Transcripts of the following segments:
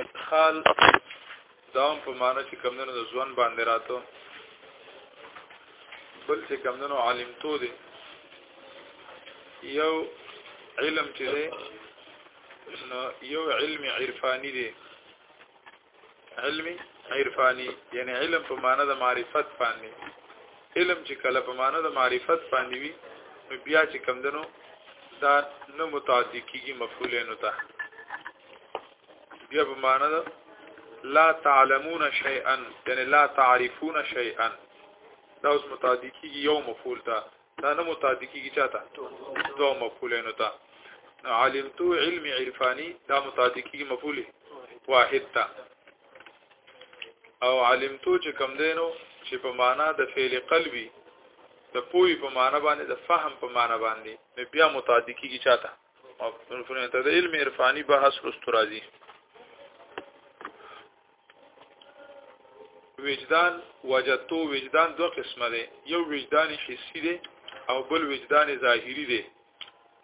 ادخال دام په معنی چې کمندونو د ځوان باندې راتو بل چې کمندونو عالم تو دي یو علم چې دی نو یو علم عرفانی دی علم عرفانی یعنی علم په معنی د معرفت باندې علم چې کله په معنی د معرفت باندې وي نو بیا چې کمندونو دا نه متعدی کیږي مفعولینو ته بیا په معنا ده لا تعلمون شيئا یعنی لا تعرفون شيئا دا اوس متعدی کیږي یو مفعول ته دا نه متعدی کیږي چاته دوه مفعولینو ته علمتو علم عرفانی دا متعدی کیږي مفعول واحد ته او علمتو چې کم دینو چې په معنا د فعل قلبي د پوي په معنا باندې د فهم په معنا باندې بیا متعدی کیږي چاته او په ته د علم عرفاني بحث رستو راځي وجدان وجدتو وجدان دوه قسمه دی یو وجدان حسي دی او بل وجدان ظاهري دی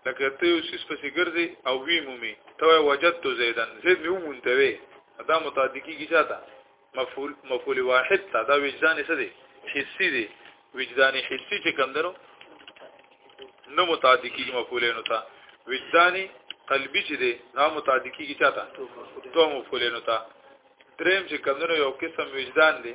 لکه ته یو سیس پسې ګرځي او وی مومي ته وجدتو زیدن زید مې ومونته وي دا متعدقي کی چاته مفعول مفعول واحد ته دا وجدان څه دی حسی دی وجدان حسی چې کوم درو نو متعدی کیږي مفعولینو ته وجدان قلبی چې دی نو متعدی کیږي چاته دوه مفعولینو ته دریم چې کوم درو یو قسم وجدان دی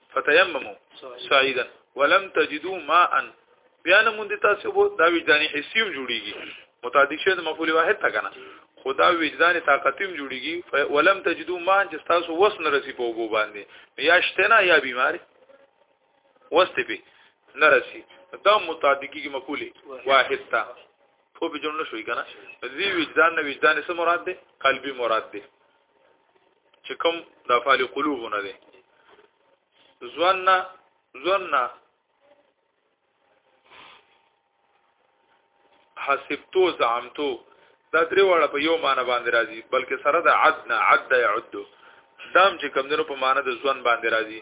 فتيمموا سعيدا ولم تجدوا ماء بیا نه مونږ تاسو وو دا وجداني حسیم جوړیږي متعدی شه د مفعول واحد تا کنه خدا وجدان طاقتیم جوړیږي ولم تجدو ما چې تاسو وس نه رسی په وګو باندې یا شته نه یا بیماری وسته به نه رسی دا متعدقی کې مقوله واحد تا خو به جوړ نه شوي کنه دې وجدان نه وجدان څه مراد دی قلبي مراد دی چې کوم د افعال قلوبونه دي ظن ظن حسبتو زعمتو دا درې واړه په یو معنی باندې راځي بلکې سره د عدنا عد یعد دام چې کمندونو په معنی د ځوان باندې راځي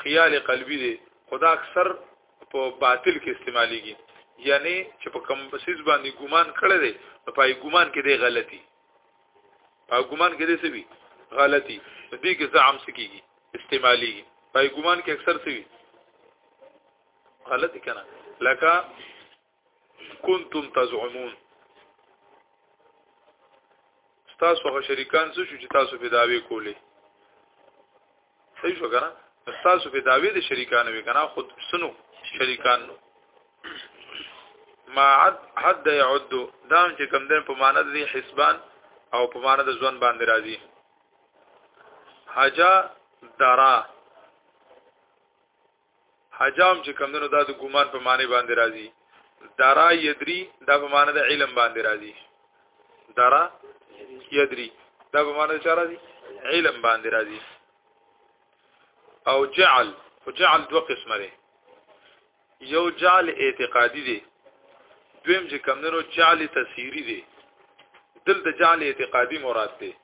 خیال قلبی دی خدا اکثر په باطل کې استعماليږي یعنی چې په کم بسیز باندې ګومان کړی دی نو پای ګومان کې دی غلطي پای ګومان کې دی سوي غلطي دې کې زعم سکیږي استعماليږي پای ګومان کې اکثر سوي غلطي کنه لکه كنتم تزعمون تاسو هغه شریکان څه شو چې تاسو په داوی کولې صحیح شو کنه تاسو په داوی د شریکانو وی کنه خود سنو شریکان نو ما عد حد يعد دام چې کم دین په معنا د حسبان او په معنا د ځوان باندې راځي حجا درا حجام چې کمندونو دا د ګومان په معنی باندې راځي دارا یدری دا په معنی د علم باندې راځي دارا یدری دا په معنی چې راځي علم باندې راځي او جعل او جعل دوه قسمه دي یو جعل اعتقادي دي دویم چې کمندونو جعل تفسیری دي دلته جعل اعتقادي مراد دي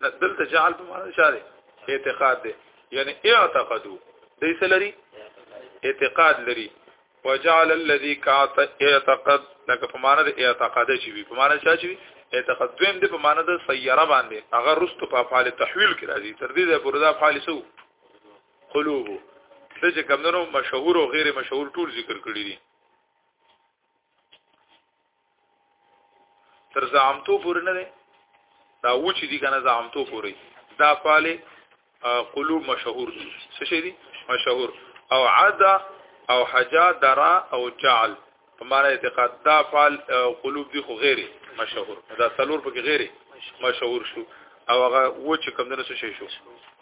دلته جعل په معنا شاره اعتقاد دی یعنی اعتقدو دې سلري اعتقاد لري وجعل الذي كات اعتقد لکه په معنا د اعتقاد چې وي په معنا چې وي اعتقاد دویم دی په معنا د سیاره باندې هغه رستو په افعال تحویل کې راځي تر دې د بردا افعال سو قلوب د چې کمندونو مشهور او غیر مشهور ټول ذکر کړی دي تر زعمتو پورې نه دی دا و چې دي کنه زعمتو پورې دا فاله قلوب مشهور دي څه شي دي مشهور او عدا او حجا درا او جعل په معنا اعتقاد دا فال قلوب دي خو غیره مشهور دا څلور پکې غیره مشهور شو او هغه و چې کم دنه څه شي شو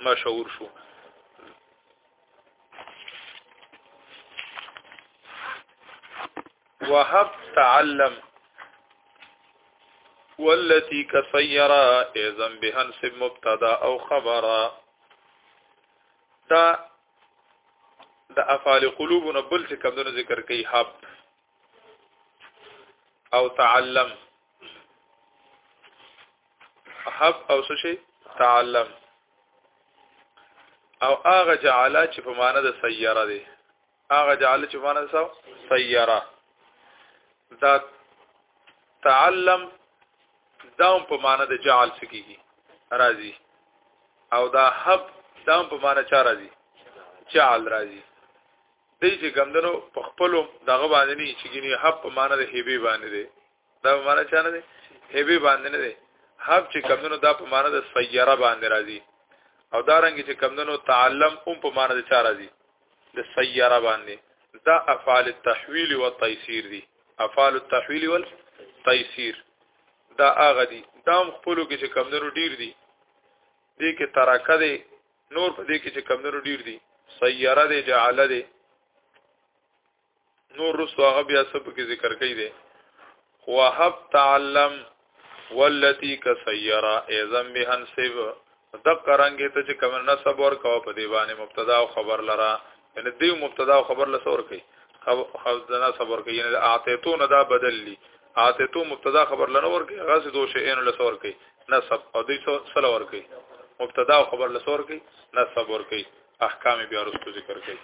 مشهور شو وهب تعلم والتي كسيرا اذا بهنس مبتدا او خبرا دا د افعال قلوب نه بل څه کمونه ذکر کوي حب او تعلم حب او څه شي تعلم او هغه جعل چې په معنی د سیاره دی هغه جعل چې په معنی د سیاره دا تعلم دام په معنی د جعل سکیږي راضي او دا حب دام په معنی چا راضي جعل راضي دی چې کمدنو په خپل دغه باندې نه چې ګنی حب په معنا د هیبه باندې دی دا په معنا چانه دی هیبه باندې نه دی حب چې کمدنو دا په معنا د سیاره باندې راځي او دا رنګ چې کمدنو تعلم هم په معنا د چا راځي د سیاره باندې دا افعال التحویل او التيسير دي افعال التحویل او التيسير دا هغه دي دا هم خپلو کې چې کمدنو ډیر دي دې کې ترکه دی نور په دې کې چې کمندونو ډیر دي سیاره دې جعل دې نور رسو هغه بیا سب کې ذکر کوي دې وهب تعلم والتي كسيرا اذن بهن سب دقرنګ ته چې کوم نسب ور کو په دی باندې مبتدا او خبر لرا یعنی دی مبتدا خبر له سور کوي خو دنا صبر کوي یعنی اعتیتو نه دا بدل لی اعتیتو مبتدا خبر لنه ور کوي غاز دو شی ان له سور کوي نسب او دی سره ور کوي مبتدا خبر له سور کوي نسب ور کوي احکام بیا رسو ذکر کوي